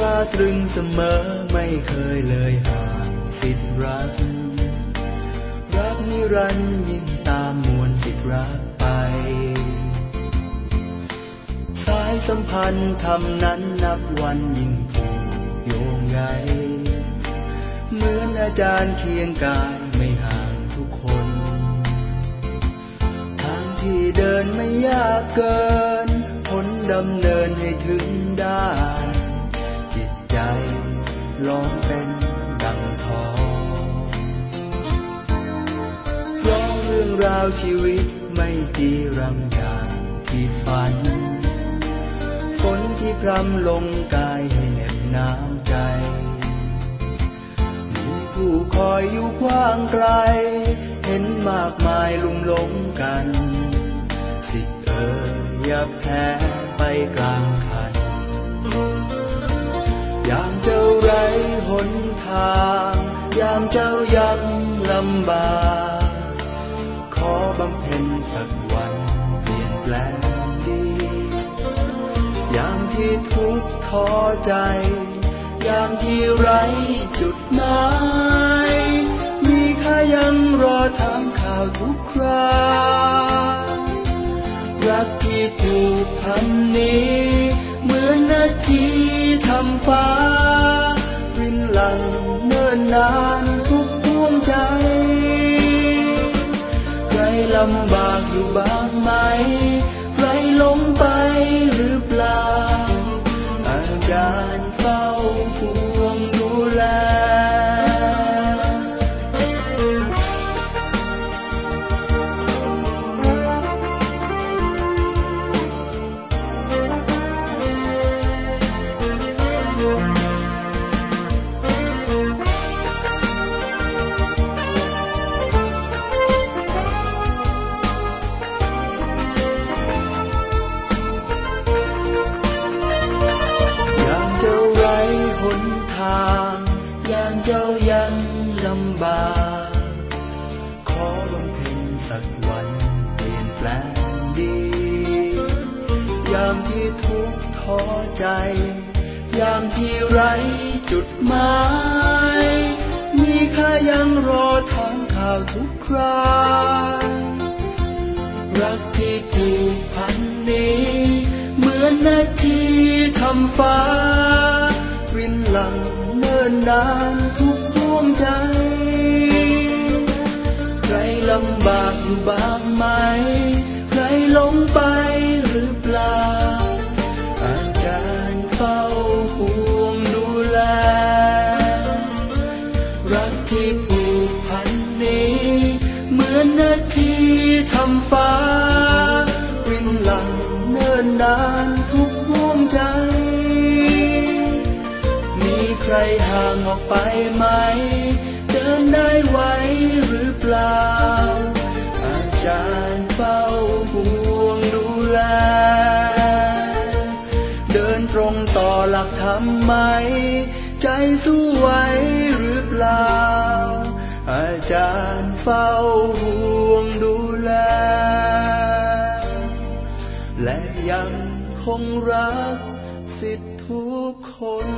ราตรึงเสมอไม่เคยเลยห่างสิทธิรัก รักนิรันด์ยิ่งตามมวลสิทธิรักไป สายสัมพันธ์ทำนั้นนับวันยิ่งผูกโยงใยเหมือนอาจารย์เคียงกายไม่ห่างทุกคนทางที่เดินไม่ยากเกินผลดำเนินให้ถึงได้ จิตใจร้องเป็นดังทองร้องเรื่องราวชีวิตไม่จีรังอย่างที่ฝัน ฝนที่พรำลงกายให้เหน็บหนาวใจ มีผู้คอยอยู่กว้างไกล เห็นมากมายลุ่มหลงกัน สิทธิ์เอ่ยอย่าแพ้ไปกลางคัน นทางยามเจ้ายังลำบากขอบำเพ็ญสักวันเปลี่ยนแปลงดียามที่ทุกข์ท้อใจ ยามที่ไรจุดหมายมีข้ายังรอถามข่าวทุกครารักที่ผูกพันนี้ เหมือนนาทีทำฟ้า ลังเนิ่นนานทุกดวงใจ ใครลำบากอยู่บ้างไหม ที่ทุกท้อใจ ยามที่ไรจุดหมาย มีข้ายังรอถามข่าวทุกครารักที่ผูกพันนี้ เหมือนนาทีทำฟ้ารินหลังเนิ่นนานทุก อยู่บ้างไหมใครลงไปหรือเปล่า อาจารย์เฝ้าห่วงดูแล รักที่ผูกพันนี้ เหมือนนาทีทำฟ้า รินหลังเนิ่นนานทุกดวงใจ มีใครห่างออกไปไหมเดินได้ไหวหรือเปล่าำไม ใจสู้ไหวหรือเปล่า อาจารย์เฝ้าห่วงดูแล และยังคงรักสิทธิทุกคน